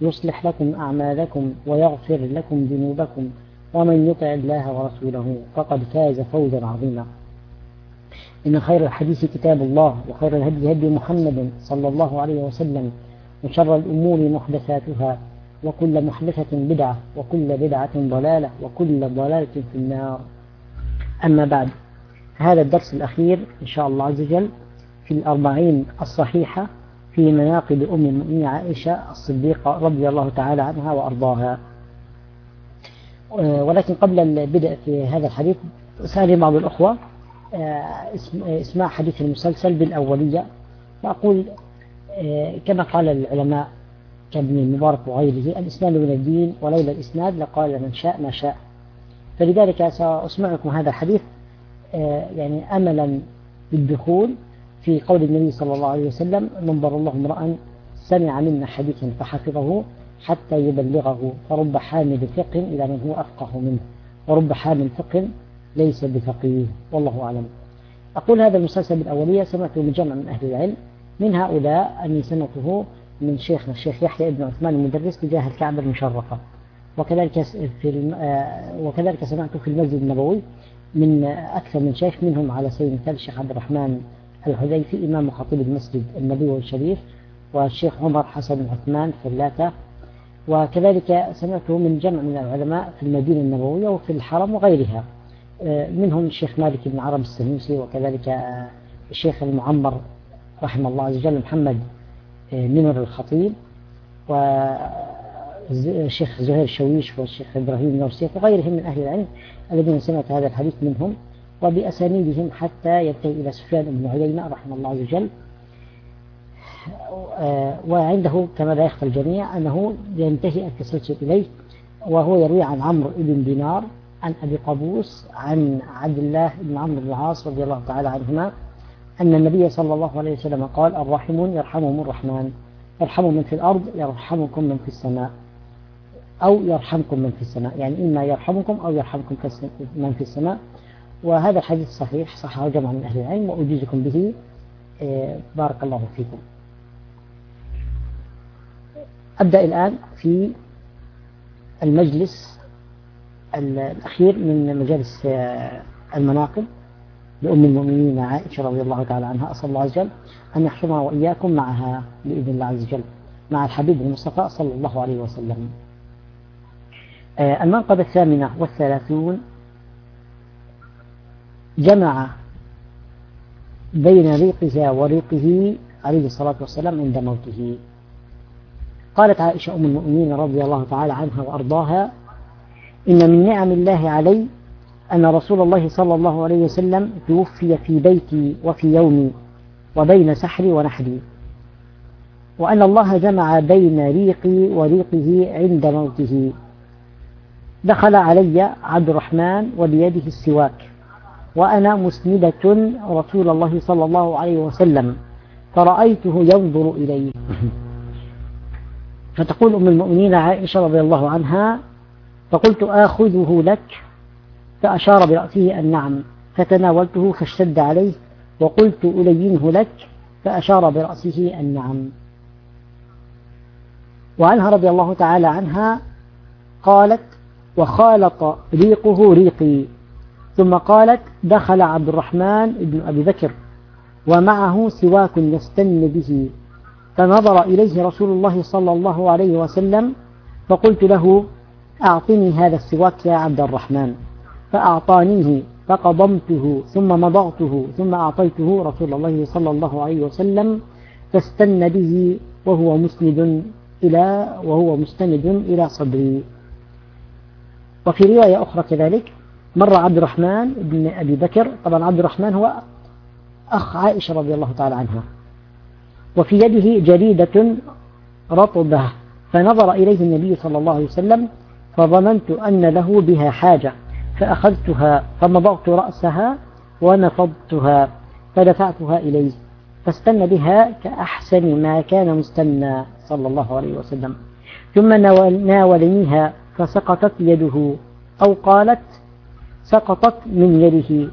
يصلح لكم أعمالكم ويغفر لكم ذنوبكم ومن يطع الله ورسوله فقد فاز فوزا عظيما. إن خير الحديث كتاب الله وخير الهدي هدي محمد صلى الله عليه وسلم وشر الأمور محدثاتها وكل محدثة بدعة وكل بدعة ضلالة وكل ضلالة في النار. أما بعد هذا الدرس الأخير إن شاء الله عز وجل في الأربعين الصحيحة في مناقب أم المؤمنين عائشة الصديقة رضي الله تعالى عنها وأرضاها. ولكن قبل البدء في هذا الحديث سأل بعض الأخوة اسماع حديث المسلسل بالأولية. وأقول كما قال العلماء كابن المبارك وغيره الإسلام من الدين ولولا الإسناد لقال من شاء ما شاء. فلذلك سأسمعكم هذا الحديث يعني أملا بالدخول في قول النبي صلى الله عليه وسلم ننظر الله امرأ سمع منا حديثا فحفظه حتى يبلغه فرب حامل فقه إلى من هو أفقه منه ورب حامل فقه ليس بفقيه. والله أعلم. أقول هذا المسلسل بالأولية سمعته من جمع من أهل العلم من هؤلاء أني سمعته من شيخنا الشيخ يحيى بن عثمان المدرس تجاه الكعبة المشرفة وكذلك في وكذلك سمعته في المسجد النبوي من أكثر من شيخ منهم على سبيل المثال الشيخ عبد الرحمن الحذيفي إمام وخطيب المسجد النبوي الشريف والشيخ عمر حسن عثمان فلاتة وكذلك سمعته من جمع من العلماء في المدينة النبوية وفي الحرم وغيرها. منهم الشيخ مالك بن عرب السنوسي وكذلك الشيخ المعمر رحمه الله عز وجل محمد نمر الخطيب والشيخ زهير الشويش والشيخ إبراهيم نورسيف وغيرهم من أهل العلم الذين سمعت هذا الحديث منهم. وبأسانيدهم حتى ينتهي إلى سفيان بن عيينة رحمه الله عز وجل. وعنده كما لا يخفى الجميع أنه ينتهي التسلسل إليه وهو يروي عن عمرو بن دينار عن أبي قابوس عن عبد الله بن عمرو بن العاص رضي الله تعالى عنهما أن النبي صلى الله عليه وسلم قال الراحمون يرحمهم الرحمن يرحم من في الأرض يرحمكم من في السماء. أو يرحمكم من في السماء. يعني إما يرحمكم أو يرحمكم من في السماء. وهذا الحديث صحيح صححه جمع من أهل العلم وأجيزكم به بارك الله فيكم. أبدأ الآن في المجلس الأخير من مجالس المناقب لأم المؤمنين عائشة رضي الله تعالى عنها أسأل الله عز وجل أن يحشرنا وإياكم معها بإذن الله عز وجل مع الحبيب المصطفى صلى الله عليه وسلم. المنقبة الثامنة والثلاثون جمع بين ريقها وريقه عليه الصلاة والسلام عند موته. قالت عائشة أم المؤمنين رضي الله تعالى عنها وأرضاها إن من نعم الله علي أن رسول الله صلى الله عليه وسلم توفي في بيتي وفي يومي وبين سحري ونحري وأن الله جمع بين ريقي وريقه عند موته. دخل علي عبد الرحمن وبيده السواك. وأنا مسندة رسول الله صلى الله عليه وسلم فرأيته ينظر إليه فتقول أم المؤمنين عائشة رضي الله عنها فقلت آخذه لك؟ فأشار برأسه النعم فتناولته فاشتد عليه وقلت ألينه لك؟ فأشار برأسه النعم وعنها رضي الله تعالى عنها قالت وخالط ريقه ريقي. ثم قالت دخل عبد الرحمن بن أبي بكر ومعه سواك يستن به. فنظر إليه رسول الله صلى الله عليه وسلم فقلت له أعطني هذا السواك يا عبد الرحمن. فأعطانيه فقضمته ثم مضغته ثم أعطيته رسول الله صلى الله عليه وسلم فاستن به وهو مسند إلى وهو مستند إلى صدري. وفي رواية أخرى كذلك مر عبد الرحمن بن أبي بكر. طبعا عبد الرحمن هو أخ عائشة رضي الله تعالى عنها. وفي يده جريدة رطبة. فنظر إليه النبي صلى الله عليه وسلم فظننت أن له بها حاجة. فأخذتها فمضغت رأسها ونفضتها فدفعتها إليه. فاستنى بها كأحسن ما كان مستنى صلى الله عليه وسلم. ثم ناولنيها فسقطت يده أو قالت سقطت من يده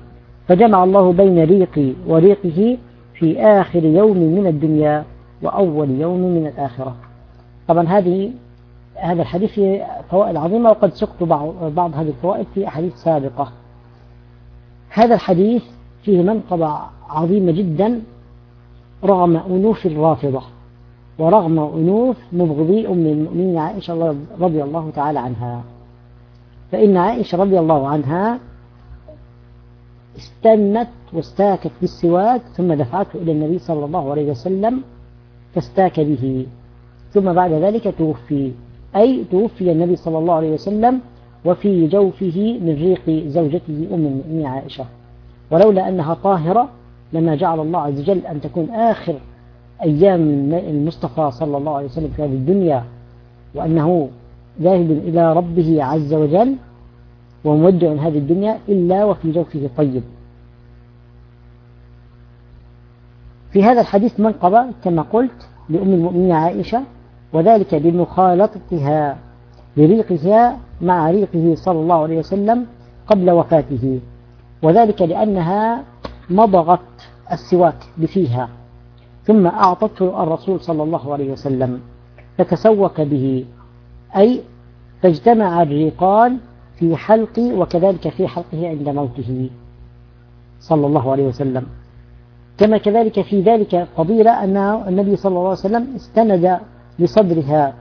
فجمع الله بين ريقي وريقه في آخر يوم من الدنيا وأول يوم من الآخرة. طبعا هذه هذا الحديث فيه فوائد عظيمة وقد سقت بعض هذه الفوائد في أحاديث سابقة. هذا الحديث فيه منقبة عظيمة جدا رغم أنوف الرافضة ورغم أنوف مبغضي أم المؤمنين عائشة رضي الله تعالى عنها. فإن عائشة رضي الله عنها استنت واستاكت بالسواك ثم دفعته إلى النبي صلى الله عليه وسلم فاستاك به. ثم بعد ذلك توفي. أي توفي النبي صلى الله عليه وسلم وفي جوفه من ريق زوجته أم المؤمنين عائشة. ولولا أنها طاهرة لما جعل الله عز وجل أن تكون آخر أيام المصطفى صلى الله عليه وسلم في هذه الدنيا وأنه ذاهب إلى ربه عز وجل ومودع هذه الدنيا إلا وفي جوفه طيب في هذا الحديث منقبة كما قلت لأم المؤمنين عائشة وذلك بمخالطتها بريقها مع ريقه صلى الله عليه وسلم قبل وفاته وذلك لأنها مضغت السواك بفيها ثم أعطته الرسول صلى الله عليه وسلم فتسوك به أي فاجتمع الريقان في حلقي وكذلك في حلقه عند موته صلى الله عليه وسلم. كما كذلك في ذلك فضيلة أن النبي صلى الله عليه وسلم استند لصدرها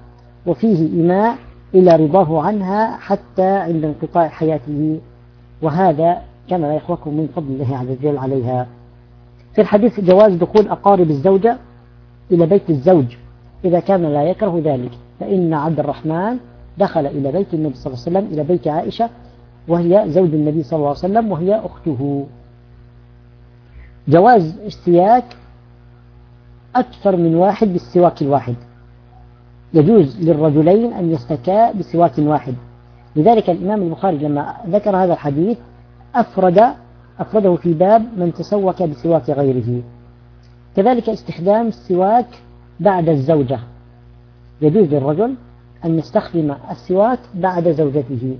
وفيه إيماء إلى رضاه عنها حتى عند انقطاع حياته. وهذا كما لا يخوكم من فضل الله عز وجل عليها. في الحديث جواز دخول أقارب الزوجة إلى بيت الزوج. إذا كان لا يكره ذلك فإن عبد الرحمن دخل إلى بيت النبي صلى الله عليه وسلم إلى بيت عائشة وهي زوج النبي صلى الله عليه وسلم وهي أخته. جواز السياك أكثر من واحد بالسواك الواحد. يجوز للرجلين أن يستكا بسواك واحد. لذلك الإمام البخاري لما ذكر هذا الحديث أفرد أفرده في باب من تسوك بسواك غيره. كذلك استخدام السواك بعد الزوجة. يجوز للرجل أن يستخدم السواك بعد زوجته.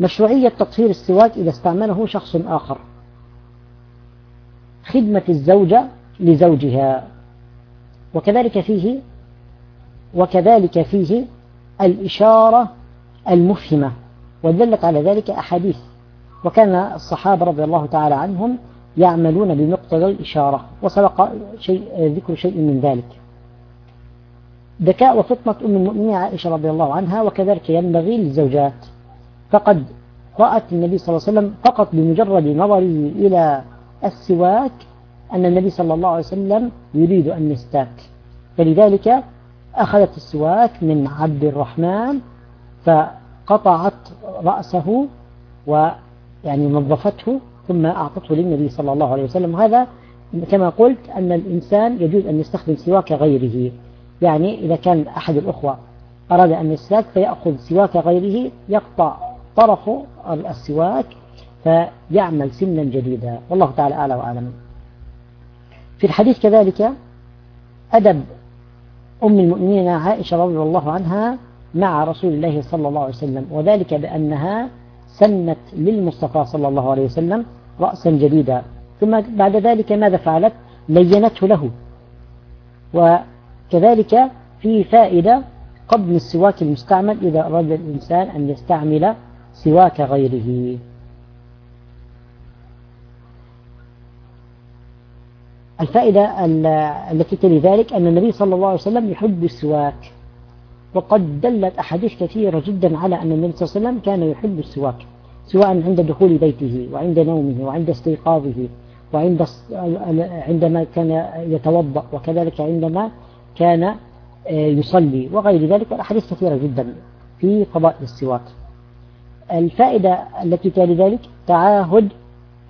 مشروعية تطهير السواك إذا استعمله شخص آخر. خدمة الزوجة لزوجها. وكذلك فيه وكذلك فيه الإشارة المفهمة. ودلت على ذلك أحاديث. وكان الصحابة رضي الله تعالى عنهم يعملون بمقتضى الإشارة. وسبق شيء ذكر شيء من ذلك. ذكاء وفطنة أم المؤمنين عائشة رضي الله عنها وكذلك ينبغي للزوجات. فقد رأت النبي صلى الله عليه وسلم فقط بمجرد نظره إلى السواك أن النبي صلى الله عليه وسلم يريد أن يستاك. فلذلك أخذت السواك من عبد الرحمن فقطعت رأسه ويعني نظفته ثم أعطته للنبي صلى الله عليه وسلم. وهذا كما قلت أن الإنسان يجوز أن يستخدم سواك غيره. يعني إذا كان أحد الأخوة أراد أن يستاك فيأخذ سواك غيره يقطع طرف السواك فيعمل سنا جديدا. والله تعالى أعلى وأعلم. في الحديث كذلك أدب أم المؤمنين عائشة رضي الله عنها مع رسول الله صلى الله عليه وسلم وذلك بأنها سنت للمصطفى صلى الله عليه وسلم رأسا جديدا. ثم بعد ذلك ماذا فعلت؟ لينته له. وكذلك في فائدة قبل السواك المستعمل إذا أراد الإنسان أن يستعمل سواك غيره. الفائدة التي تلي ذلك أن النبي صلى الله عليه وسلم يحب السواك وقد دلت أحاديث كثيرة جدا على أن النبي صلى الله عليه وسلم كان يحب السواك سواء عند دخول بيته وعند نومه وعند استيقاظه وعند عندما كان يتوضأ وكذلك عندما كان آه، يصلي. وغير ذلك والأحاديث كثيرة جدا في قضاء السواك الفائدة التي تلي ذلك تعاهد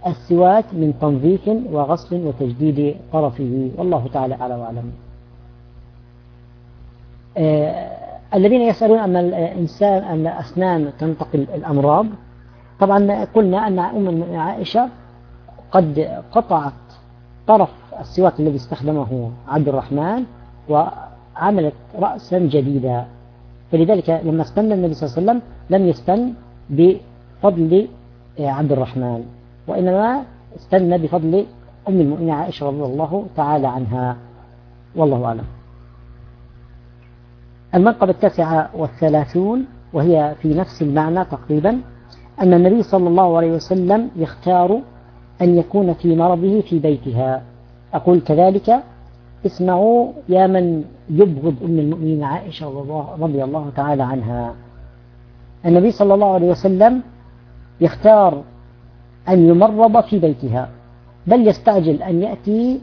السواك من تنظيف وغسل وتجديد طرفه. والله تعالى أعلى وأعلم. آه الذين يسألون أن الإنسان أن الأسنان تنتقل الأمراض. طبعا قلنا أن أم عائشة قد قطعت طرف السواك الذي استخدمه عبد الرحمن. وعملت رأسا جديدا. فلذلك لما استن النبي صلى الله عليه وسلم لم يستن بفضل عبد الرحمن وإنما استنى بفضل أم المؤمنين عائشة رضي الله تعالى عنها. والله أعلم. المنقبة التاسعة والثلاثون وهي في نفس المعنى تقريبا أن النبي صلى الله عليه وسلم يختار أن يكون في مرضه في بيتها. أقول كذلك اسمعوا يا من يبغض أم المؤمنين عائشة رضي الله تعالى عنها. النبي صلى الله عليه وسلم يختار أن يمرض في بيتها بل يستعجل أن يأتي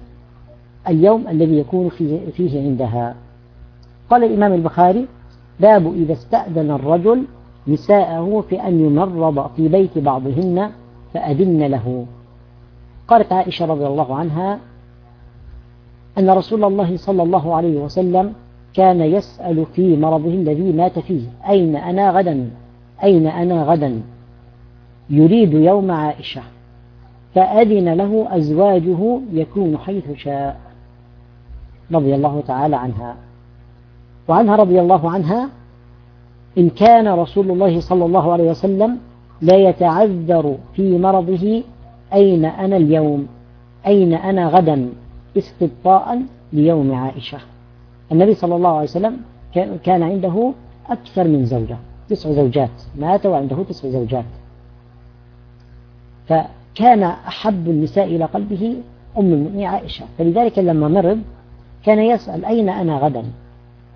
اليوم الذي يكون فيه, عندها. قال الإمام البخاري باب إذا استأذن الرجل نساءه في أن يمرض في بيت بعضهن فأذن له. قالت عائشة رضي الله عنها أن رسول الله صلى الله عليه وسلم كان يسأل في مرضه الذي مات فيه. أين أنا غدا؟ أين أنا غدا؟ يريد يوم عائشة. فأذن له أزواجه يكون حيث شاء. رضي الله تعالى عنها. وعنها رضي الله عنها إن كان رسول الله صلى الله عليه وسلم لا يتعذر في مرضه أين أنا اليوم؟ أين أنا غدا؟ استبطاء ليوم عائشة. النبي صلى الله عليه وسلم كان عنده أكثر من زوجة تسع زوجات. مات وعنده تسع زوجات. فكان أحب النساء إلى قلبه أم المؤمنين عائشة. فلذلك لما مرض كان يسأل أين أنا غدا.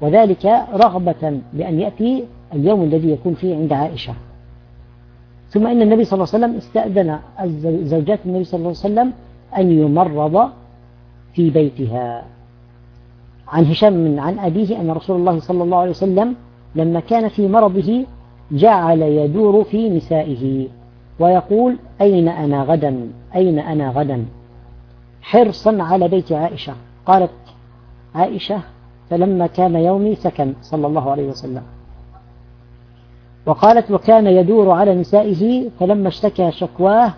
وذلك رغبة بأن يأتي اليوم الذي يكون فيه عند عائشة. ثم إن النبي صلى الله عليه وسلم استأذن زوجات النبي صلى الله عليه وسلم أن يمرض في بيتها. عن هشام عن أبيه أن رسول الله صلى الله عليه وسلم لما كان في مرضه جعل يدور في نسائه ويقول أين أنا غدا؟ أين أنا غدا؟ حرصا على بيت عائشة. قالت عائشة فلما كان يومي سكن. صلى الله عليه وسلم. وقالت وكان يدور على نسائه فلما اشتكى شكواه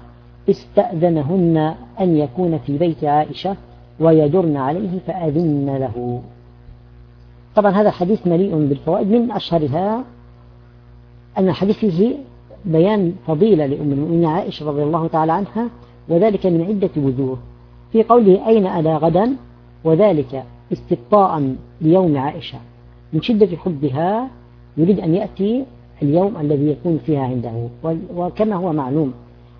استأذنهن أن يكون في بيت عائشة. ويدرن عليه فأذن له. طبعا هذا حديث مليء بالفوائد من أشهرها أن الحديث فيه بيان فضيلة لأم المؤمنين عائشة رضي الله تعالى عنها وذلك من عدة وجوه. في قوله أين ألا غدا؟ وذلك استبطاء ليوم عائشة. من شدة حبها يريد أن يأتي اليوم الذي يكون فيها عنده. وكما هو معلوم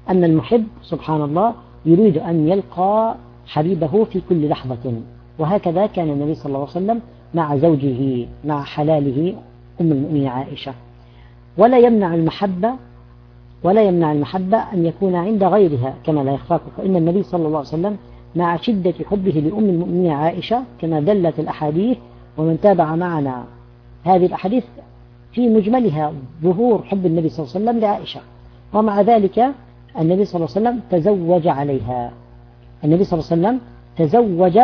أن المحب سبحان الله يريد أن يلقى حبيبه في كل لحظة. وهكذا كان النبي صلى الله عليه وسلم مع زوجه مع حلاله أم المؤمنين عائشة. ولا يمنع المحبة ولا يمنع المحبة أن يكون عند غيرها كما لا يخفاك. فإن النبي صلى الله عليه وسلم مع شدة حبه لأم المؤمنين عائشة كما دلت الأحاديث ومن تابع معنا هذه الأحاديث في مجملها ظهور حب النبي صلى الله عليه وسلم لعائشة. ومع ذلك النبي صلى الله عليه وسلم تزوج عليها. النبي صلى الله عليه وسلم تزوج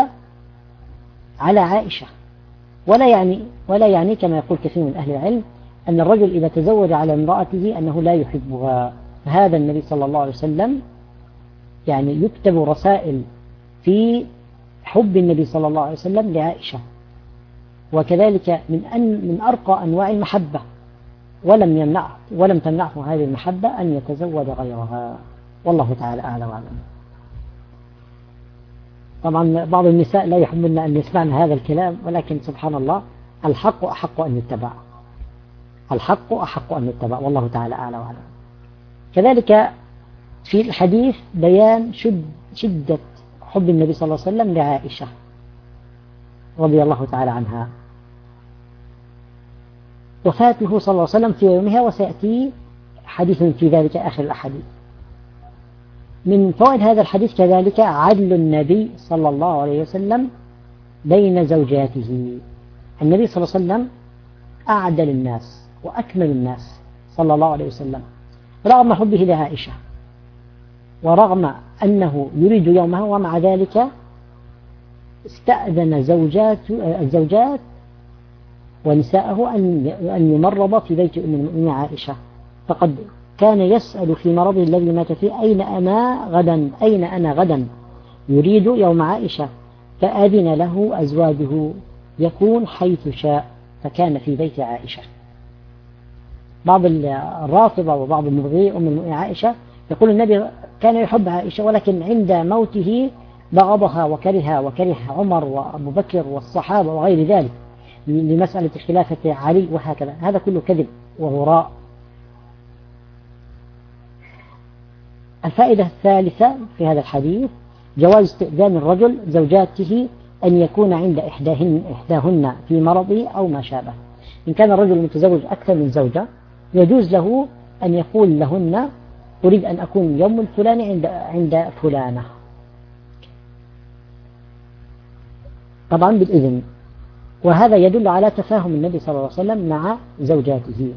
على عائشة. ولا يعني ولا يعني كما يقول كثير من أهل العلم أن الرجل إذا تزوج على امرأته أنه لا يحبها. هذا النبي صلى الله عليه وسلم يعني يكتب رسائل في حب النبي صلى الله عليه وسلم لعائشة. وكذلك من أن من أرقى أنواع المحبة. ولم يمنع ولم تمنعه هذه المحبة أن يتزوج غيرها. والله تعالى أعلى وأعلم. طبعا بعض النساء لا يحبن أن يسمعن هذا الكلام ولكن سبحان الله الحق أحق أن يتبع. الحق أحق أن يتبع والله تعالى أعلى وأعلم. كذلك في الحديث بيان شد شدة حب النبي صلى الله عليه وسلم لعائشة رضي الله تعالى عنها. وفاته صلى الله عليه وسلم في يومها وسيأتي حديث في ذلك آخر الأحاديث. من فوائد هذا الحديث كذلك عدل النبي صلى الله عليه وسلم بين زوجاته. النبي صلى الله عليه وسلم أعدل الناس وأكمل الناس صلى الله عليه وسلم رغم حبه لعائشة ورغم أنه يريد يومها ومع ذلك استأذن زوجات الزوجات ونساءه أن أن يمرض في بيت أم المؤمنين عائشة. فقد كان يسأل في مرضه الذي مات فيه أين أنا غدا؟ أين أنا غدا؟ يريد يوم عائشة فأذن له أزواجه يكون حيث شاء فكان في بيت عائشة. بعض الرافضة وبعض المبغي أم عائشة يقول النبي كان يحب عائشة ولكن عند موته بغضها وكرها وكره عمر وأبو بكر والصحابة وغير ذلك لمسألة خلافة علي وهكذا. هذا كله كذب وهراء الفائدة الثالثة في هذا الحديث جواز استئذان الرجل زوجاته أن يكون عند إحداهن, إحداهن في مرضه أو ما شابه. إن كان الرجل متزوج أكثر من زوجة يجوز له أن يقول لهن أريد أن أكون يوم الفلاني عند عند فلانة. طبعا بالإذن. وهذا يدل على تفاهم النبي صلى الله عليه وسلم مع زوجاته.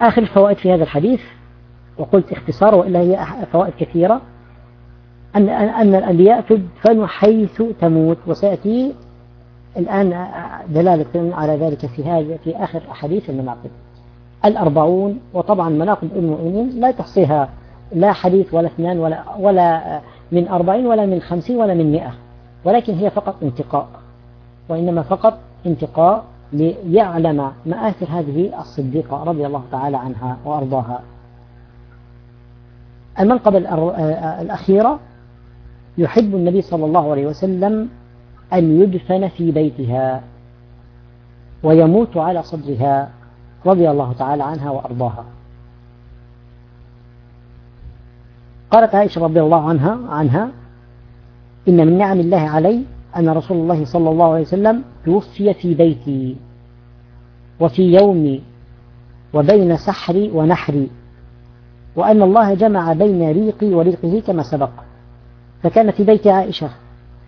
آخر الفوائد في هذا الحديث وقلت اختصار وإلا هي فوائد كثيرة. أن أن الأنبياء تدفن حيث تموت وسيأتي الآن دلالة على ذلك في هذا في آخر أحاديث المناقب. الأربعون وطبعا مناقب المؤمنين لا تحصيها لا حديث ولا اثنان ولا ولا من أربعين ولا من خمسين ولا من مئة. ولكن هي فقط انتقاء. وإنما فقط انتقاء ليعلم مآثر هذه الصديقة رضي الله تعالى عنها وأرضاها. المنقبة الأخيرة يحب النبي صلى الله عليه وسلم أن يدفن في بيتها ويموت على صدرها رضي الله تعالى عنها وأرضاها. قالت عائشة رضي الله عنها عنها إن من نعم الله علي أن رسول الله صلى الله عليه وسلم توفي في بيتي وفي يومي وبين سحري ونحري. وأن الله جمع بين ريقي وريقه كما سبق. فكان في بيت عائشة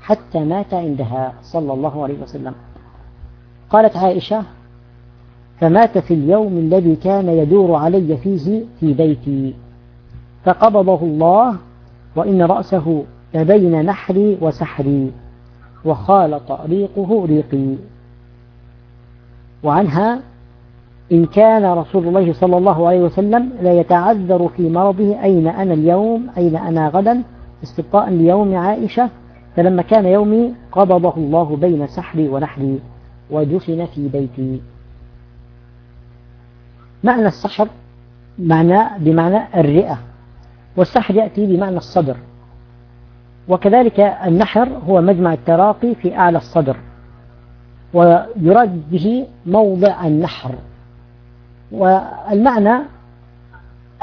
حتى مات عندها صلى الله عليه وسلم. قالت عائشة فمات في اليوم الذي كان يدور علي فيه في بيتي. فقبضه الله وإن رأسه لبين نحري وسحري وخالط ريقه ريقي. وعنها إن كان رسول الله صلى الله عليه وسلم لا يتعذر في مرضه أين أنا اليوم أين أنا غدا؟ استبقاء ليوم عائشة فلما كان يومي قبضه الله بين سحري ونحري ودفن في بيتي. معنى السحر معنى بمعنى الرئة والسحر يأتي بمعنى الصدر. وكذلك النحر هو مجمع التراقي في أعلى الصدر ويراد به موضع النحر. والمعنى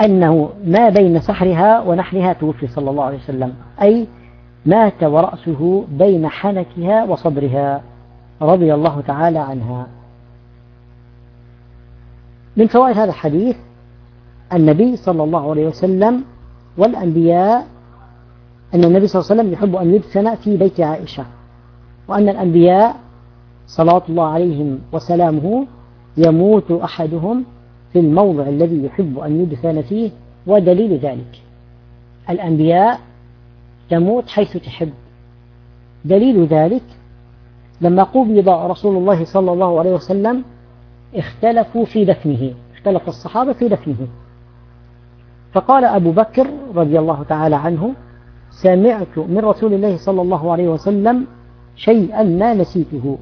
أنه ما بين سحرها ونحرها توفي صلى الله عليه وسلم. أي مات ورأسه بين حنكها وصدرها رضي الله تعالى عنها. من فوائد هذا الحديث النبي صلى الله عليه وسلم والأنبياء أن النبي صلى الله عليه وسلم يحب أن يدفن في بيت عائشة وأن الأنبياء صلوات الله عليهم وسلامه يموت أحدهم في الموضع الذي يحب أن يدفن فيه ودليل ذلك. الأنبياء تموت حيث تحب. دليل ذلك لما قبض رسول الله صلى الله عليه وسلم اختلفوا في دفنه. اختلف الصحابة في دفنه. فقال أبو بكر رضي الله تعالى عنه سمعت من رسول الله صلى الله عليه وسلم شيئا ما نسيته.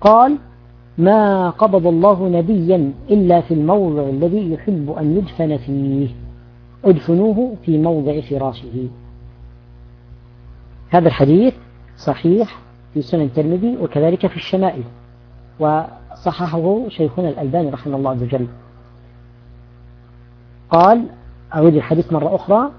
قال ما قبض الله نبيا إلا في الموضع الذي يحب أن يدفن فيه. ادفنوه في موضع فراشه. هذا الحديث صحيح في سنن الترمذي وكذلك في الشمائل وصححه شيخنا الألباني رحمه الله عز وجل. قال أعود الحديث مرة أخرى.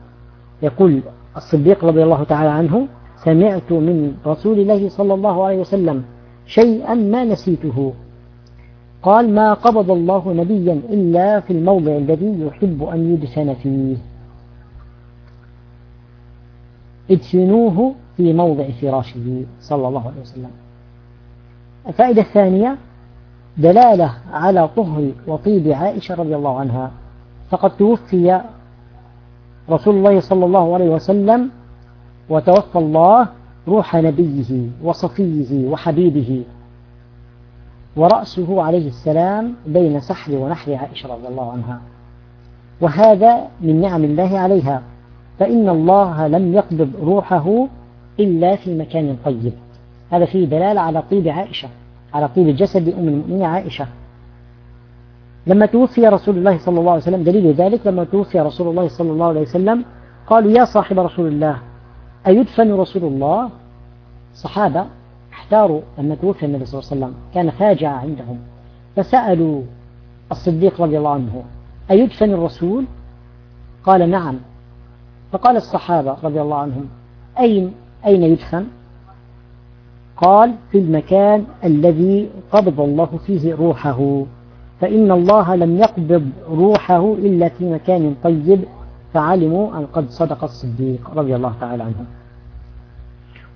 يقول الصديق رضي الله تعالى عنه سمعت من رسول الله صلى الله عليه وسلم شيئا ما نسيته. قال ما قبض الله نبيا إلا في الموضع الذي يحب أن يدفن فيه. ادفنوه في موضع فراشه صلى الله عليه وسلم. الفائدة الثانية دلالة على طهر وطيب عائشة رضي الله عنها. فقد توفي رسول الله صلى الله عليه وسلم وتوفى الله روح نبيه وصفيه وحبيبه ورأسه عليه السلام بين سحر ونحر عائشة رضي الله عنها. وهذا من نعم الله عليها. فإن الله لم يقبض روحه إلا في مكان طيب. هذا فيه دلالة على طيب عائشة على طيب جسد أم المؤمنين عائشة. لما توفي رسول الله صلى الله عليه وسلم دليل ذلك لما توفي رسول الله صلى الله عليه وسلم قالوا يا صاحب رسول الله أيدفن رسول الله؟ صحابة احتاروا لما توفي النبي صلى الله عليه وسلم كان فاجعة عندهم فسألوا الصديق رضي الله عنه أيدفن الرسول؟ قال نعم. فقال الصحابة رضي الله عنهم أين أين يدفن؟ قال في المكان الذي قبض الله فيه روحه فإن الله لم يقبض روحه إلا في مكان طيب فعلموا أن قد صدق الصديق رضي الله تعالى عنه.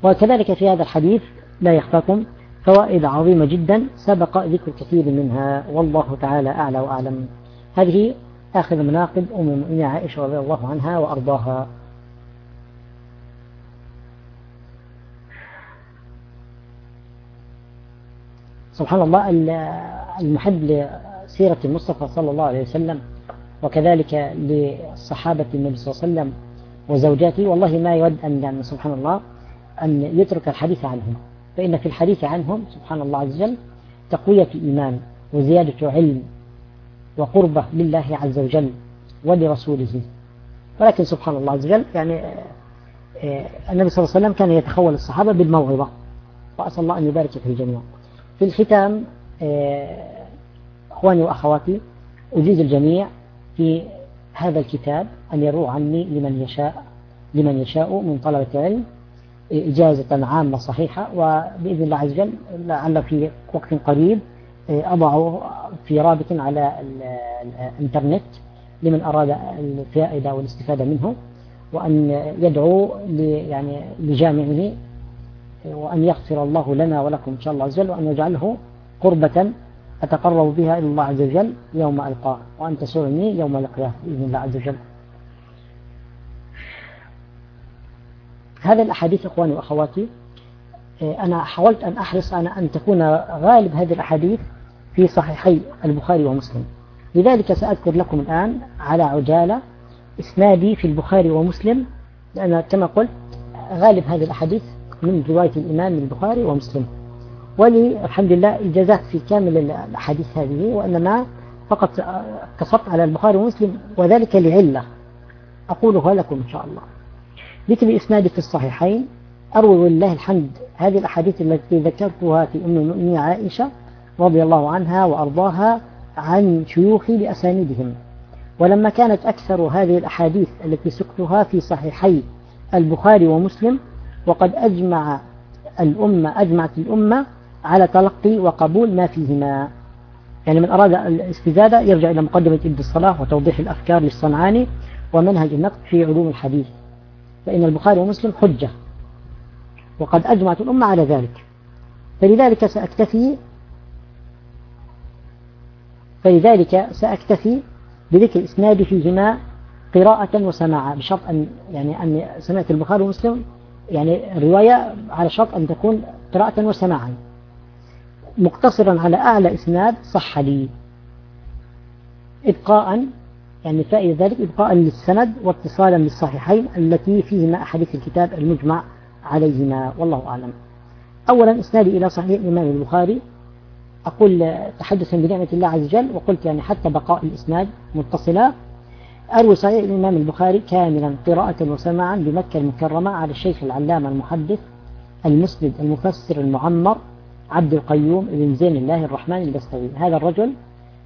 وكذلك في هذا الحديث لا يخفاكم. فوائد عظيمة جدا سبق ذكر كثير منها والله تعالى أعلى وأعلم. هذه آخر مناقب أم المؤمنين عائشة رضي الله عنها وأرضاها. سبحان الله المحب لسيرة المصطفى صلى الله عليه وسلم وكذلك لصحابة النبي صلى الله عليه وسلم وزوجاته والله ما يود أن سبحان الله أن يترك الحديث عنهم. فإن في الحديث عنهم سبحان الله عز وجل تقوية إيمان وزيادة علم وقربة لله عز وجل ولرسوله. ولكن سبحان الله عز وجل يعني آه، النبي صلى الله عليه وسلم كان يتخول الصحابة بالموعظة وأسأل الله أن يبارك في الجميع. في الختام آه، أخواني وأخواتي أجيز الجميع في هذا الكتاب أن يروع عني لمن يشاء لمن يشاء من طلبة العلم. إجازة عامة صحيحة وبإذن الله عز وجل لعل في وقت قريب آه، أضع في رابط على الإنترنت لمن أراد الفائدة والاستفادة منه وأن يدعو يعني لجامعه وأن يغفر الله لنا ولكم إن شاء الله عز وجل وأن يجعله قربة أتقرب بها إلى الله عز وجل يوم ألقاه وأن تسرني يوم لقياه بإذن الله عز وجل. هذه الأحاديث إخواني وأخواتي آه، أنا حاولت أن أحرص أنا أن تكون غالب هذه الأحاديث في صحيحي البخاري ومسلم. لذلك سأذكر لكم الآن على عجالة إسنادي في البخاري ومسلم لأن كما قلت غالب هذه الأحاديث من رواية الإمام البخاري ومسلم. ولي الحمد لله إجازات في كامل الأحاديث هذه وإنما فقط اقتصرت على البخاري ومسلم وذلك لعلة أقولها لكم إن شاء الله. مثل إسناد في الصحيحين. أروي ولله الحمد. هذه الأحاديث التي ذكرتها في أم المؤمنين عائشة رضي الله عنها وأرضاها عن شيوخي لأسانيدهم. ولما كانت أكثر هذه الأحاديث التي سكتها في صحيحي البخاري ومسلم وقد أجمع الأمة أجمعت الأمة على تلقي وقبول ما فيهما. يعني من أراد الاستزادة يرجع إلى مقدمة إبن الصلاح وتوضيح الأفكار للصنعاني ومنهج النقد في علوم الحديث. فإن البخاري ومسلم حجة وقد أجمعت الأمة على ذلك. فلذلك سأكتفي فلذلك سأكتفي بذكر إسناد فيهما قراءة وسماعا بشرط أن يعني أن سمعت البخاري ومسلم يعني الرواية على شرط أن تكون قراءة وسماعا. مقتصرا على أعلى إسناد صح لي. إبقاء يعني فائدة ذلك إبقاء للسند واتصالا للصحيحين التي فيهما أحاديث الكتاب المجمع عليهما والله أعلم. أولا إسنادي إلى صحيح الإمام البخاري. أقول تحدثا بنعمة الله عز وجل وقلت يعني حتى بقاء الإسناد متصلة. أروي صحيح الإمام البخاري كاملا قراءة وسماعا بمكة المكرمة على الشيخ العلامة المحدث المسند المفسر المعمر عبد القيوم بن زين الله الرحمن البستوي. هذا الرجل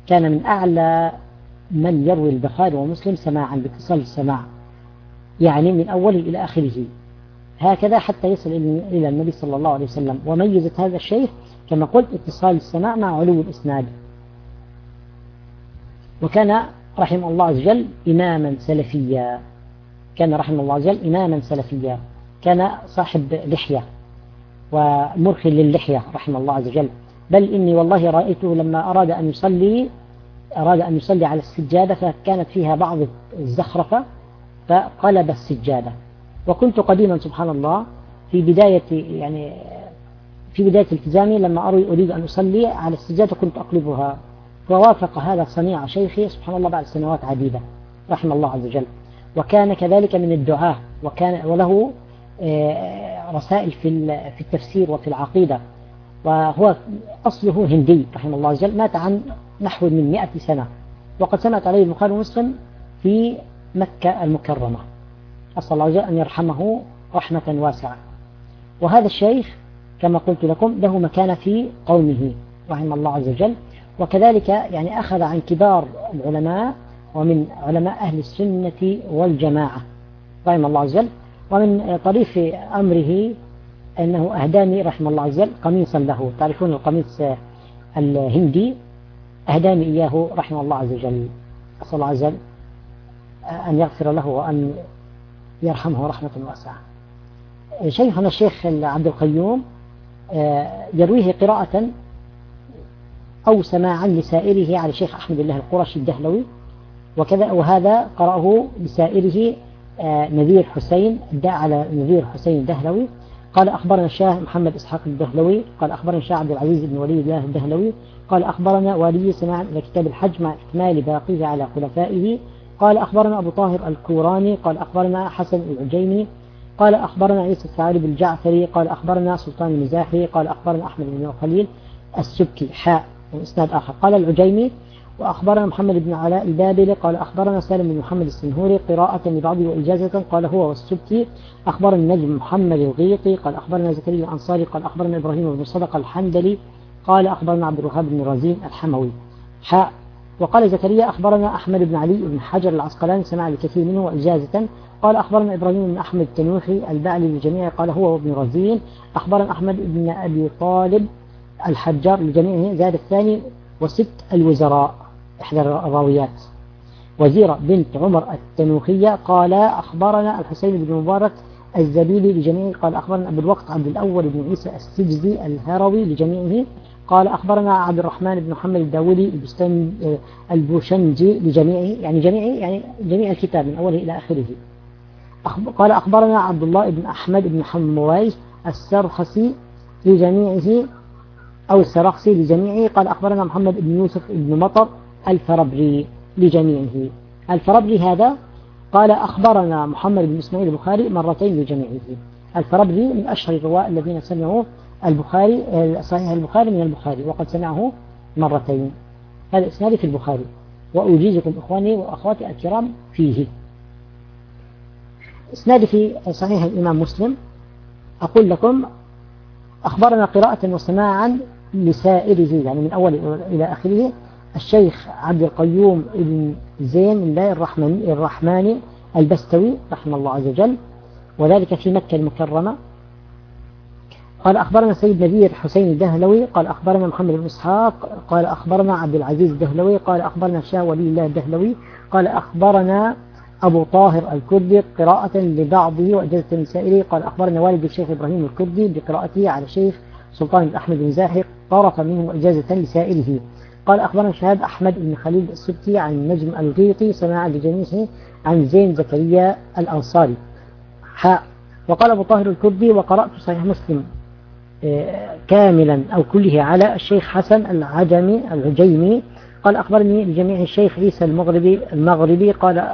كان من أعلى من يروي البخاري ومسلم سماعا بإتصال السماع. يعني من أوله إلى آخره. هكذا حتى يصل إلى النبي صلى الله عليه وسلم. وميزت هذا الشيخ كما قلت اتصال السماع مع علو الإسناد. وكان رحمه الله عز وجل إماما سلفيا. كان رحمه الله عز وجل إماما سلفيا. كان صاحب لحية ومرخي للحية رحمه الله عز وجل. بل إني والله رأيته لما أراد أن يصلي أراد أن يصلي على السجادة فكانت فيها بعض الزخرفة فقلب السجادة. وكنت قديما سبحان الله في بداية يعني في بداية التزامي لما أريد أن أصلي على السجادة كنت أقلبها. ووافق هذا صنيع شيخي سبحان الله بعد سنوات عديدة رحمه الله عز وجل. وكان كذلك من الدعاة وكان وله آه، رسائل في في التفسير وفي العقيدة. وهو أصله هندي رحمه الله عز وجل. مات عن نحو من مئة سنة. وقد سمعت عليه البخاري ومسلم في مكة المكرمة. أسأل الله عز وجل أن يرحمه رحمة واسعة. وهذا الشيخ كما قلت لكم له مكانة في قومه رحمه الله عز وجل. وكذلك يعني أخذ عن كبار العلماء ومن علماء أهل السنة والجماعة رحمه الله عز وجل. ومن طريف أمره أنه أهداني رحمه الله عز وجل قميصا له. تعرفون القميص الهندي؟ أهداني إياه رحمه الله عز وجل. أسأل الله عز وجل أن يغفر له وأن يرحمه رحمة واسعة. شيخنا الشيخ عبد القيوم آه، يرويه قراءة أو سماعا لسائره على الشيخ أحمد الله القرشي الدهلوي وكذا وهذا قرأه لسائره آه، نذير حسين على نذير حسين الدهلوي قال أخبرنا الشاه محمد إسحاق الدهلوي قال أخبرنا الشاه عبد العزيز بن ولي الله الدهلوي قال أخبرنا والي سماع إلى كتاب الحج مع إكمال باقيه على خلفائه قال أخبرنا أبو طاهر الكوراني قال أخبرنا حسن العجيمي قال أخبرنا عيسى الثعالب الجعفري قال أخبرنا سلطان المزاحي قال أخبرنا أحمد بن خليل السبكي حاء وإسناد آخر. قال العجيمي وأخبرنا محمد بن علاء البابلي قال أخبرنا سالم بن محمد السنهوري قراءة لبعضه وإجازة قال هو والسبكي أخبرنا النجم محمد الغيطي قال أخبرنا زكريا الأنصاري قال أخبرنا إبراهيم بن صدق الحنبلي قال أخبرنا عبد الوهاب بن رزين الحموي. حاء وقال زكريا أخبرنا أحمد بن علي بن حجر العسقلاني سمع الكثير منه إجازة قال أخبرنا إبراهيم بن أحمد التنوخي البعلي للجميع قال هو وابن رزين. أخبرنا أحمد بن أبي طالب الحجار لجميعه زاد الثاني وست الوزراء. إحدى الراويات. وزيرة بنت عمر التنوخية قال أخبرنا الحسين بن مبارك الزبيلي لجميعه قال أخبرنا أبو الوقت عبد الأول بن عيسى السجزي الهروي لجميعه قال أخبرنا عبد الرحمن بن محمد الداولي البوشنجي لجميعه يعني جميعه يعني جميع الكتاب من أوله إلى آخره. قال أخبرنا عبد الله بن أحمد بن حمويس السرخسي لجميعه أو السرخسي لجميعه قال أخبرنا محمد بن يوسف بن مطر الفربري لجميعه. الفربري هذا قال أخبرنا محمد بن إسماعيل البخاري مرتين لجميعه. الفربري من أشهر الرواة الذين سمعوا البخاري صحيح البخاري من البخاري وقد سمعه مرتين. هذا إسنادي في البخاري. وأجيزكم إخواني وأخواتي الكرام فيه. إسنادي في صحيح الإمام مسلم. أقول لكم أخبرنا قراءة وسماعا لسائره يعني من أول إلى آخره. الشيخ عبد القيوم بن زين الله الرحمن الرحماني البستوي رحمه الله عز وجل وذلك في مكة المكرمة. قال أخبرنا سيد نبير حسين الدهلوي قال أخبرنا محمد بن إسحاق قال أخبرنا عبد العزيز الدهلوي قال أخبرنا شاه ولي الله الدهلوي قال أخبرنا أبو طاهر الكردي قراءة لبعضه وأجازة لسائره قال أخبرنا والد الشيخ إبراهيم الكردي بقراءته على الشيخ سلطان أحمد بن زاحق طرف منه إجازة لسائره قال أخبرنا شهاب أحمد بن خليل السبتي عن النجم الغيطي سماعا لجميعه عن زين زكريا الأنصاري. حاء وقال أبو طاهر الكردي وقرأت صحيح مسلم آه، كاملا أو كله على الشيخ حسن العجمي العجيمي. قال أخبرني لجميع الشيخ عيسى المغربي المغربي. قال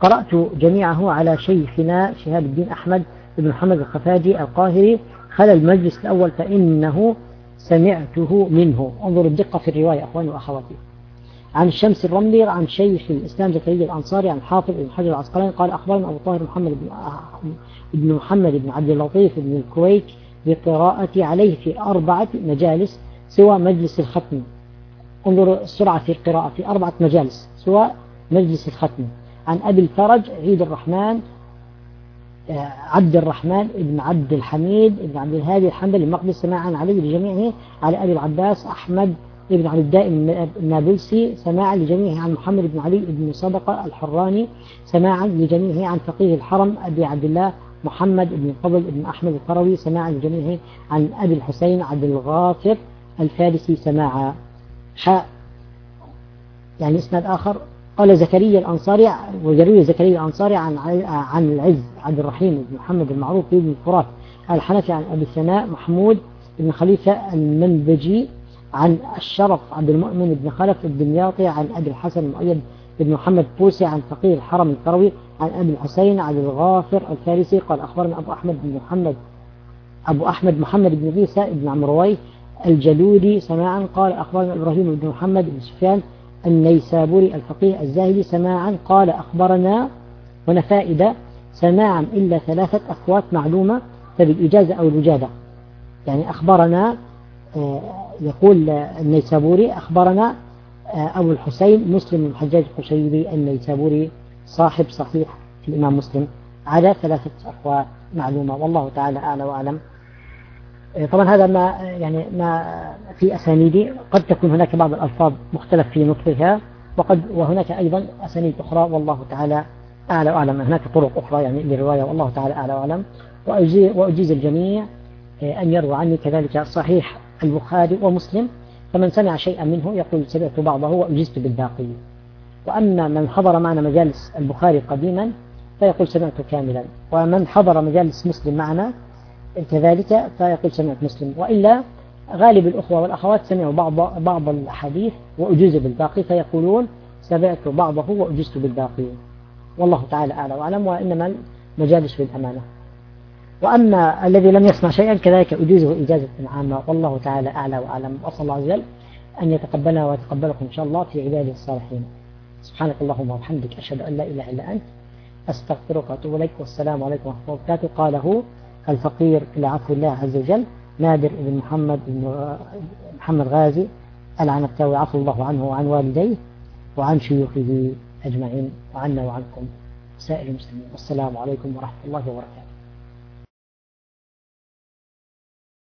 قرأت جميعه على شيخنا شهاب الدين أحمد بن محمد الخفاجي القاهري. خلى المجلس الأول فإنه سمعته منه. انظروا الدقة في الرواية أخواني وأخواتي. عن الشمس الرملي عن شيخ الإسلام زكريا الأنصاري عن حافظ بن حجر العسقلاني قال أخبرنا أبو طاهر محمد بن, بن محمد بن عبد اللطيف بن الكويت بقراءة عليه في أربعة مجالس سوى مجلس الختم. انظروا السرعة في القراءة في أربعة مجالس سوى مجلس الختم. عن أبي الفرج عيد الرحمن عبد الرحمن بن عبد الحميد بن عبد الهادي الحنبلي المقدس سماعا عليه لجميعه على أبي العباس أحمد ابن علي الدائم النابلسي سماعا لجميعه عن محمد بن علي بن صدقة الحراني سماعا لجميعه عن فقيه الحرم أبي عبد الله محمد بن فضل بن أحمد القروي سماعا لجميعه عن أبي الحسين عبد الغافر الفارسي سماعا. حاء يعني إسناد آخر. قال زكريا الأنصاري وجرير زكريا الأنصاري عن عن العز عبد الرحيم بن محمد المعروف بن الفرات الحنفي عن أبي الثناء محمود بن خليفة المنبجي عن الشرف عبد المؤمن بن خلف الدمياطي عن أبي الحسن المؤيد بن محمد بوسي عن فقيه الحرم الكروي عن أبي الحسين عبد الغافر الفارسي قال أخبرنا أبو أحمد بن محمد أبو أحمد محمد بن عيسى بن عمروي الجلودي سماعا قال أخبرنا إبراهيم بن محمد بن سفيان النيسابوري الفقيه الزاهدي سماعا قال أخبرنا هنا فائدة سماعا إلا ثلاثة أخوات معلومة فبالإجازة أو الوجادة يعني أخبرنا آه، يقول النيسابوري أخبرنا آه، أبو الحسين مسلم الحجاج القشيري النيسابوري صاحب صحيح الإمام مسلم على ثلاثة أخوات معلومة. والله تعالى أعلى وأعلم. طبعا هذا ما يعني ما في أسانيدي قد تكون هناك بعض الألفاظ مختلف في نطقها وقد وهناك أيضا أسانيد أخرى والله تعالى أعلى وأعلم. هناك طرق أخرى يعني للرواية والله تعالى أعلى وأعلم. وأجيز الجميع آه، أن يروى عني كذلك صحيح البخاري ومسلم. فمن سمع شيئا منه يقول سمعت بعضه وأجزت بالباقي. وأما من حضر معنا مجالس البخاري قديما فيقول سمعت كاملا. ومن حضر مجالس مسلم معنا كذلك فيقول سمعت مسلم. وإلا غالب الأخوة والأخوات سمعوا بعض بعض الأحاديث وأجيز بالباقي فيقولون سمعت بعضه وأجزت بالباقي. والله تعالى أعلى وأعلم وإنما المجالس بالأمانة وأما الذي لم يسمع شيئا كذلك أجيزه إجازة عامة. والله تعالى أعلى وأعلم. وأسأل الله عز وجل أن يتقبلنا ويتقبلكم إن شاء الله في عباده الصالحين. سبحانك اللهم وبحمدك أشهد أن لا إله إلا أنت أستغفرك وأتوب إليك والسلام عليكم ورحمة الله وبركاته. قاله الفقير إلى عفو الله عز وجل نادر بن محمد بن محمد غازي العنبتاوي عفو الله عنه وعن والديه وعن شيوخه أجمعين وعنا وعنكم سائر المسلمين. والسلام عليكم ورحمة الله وبركاته.